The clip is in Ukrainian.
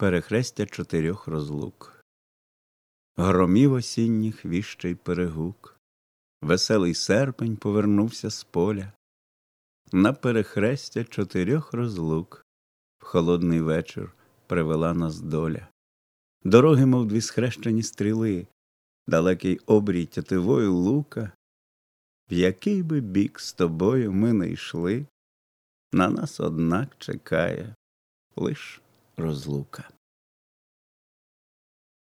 перехрестя чотирьох розлук. Громів осінніх віщий перегук, веселий серпень повернувся з поля. На перехрестя чотирьох розлук в холодний вечір привела нас доля. Дороги, мов дві схрещені стріли, далекий обрій тятивою лука. В який би бік з тобою ми не йшли, на нас, однак, чекає лиш розлука.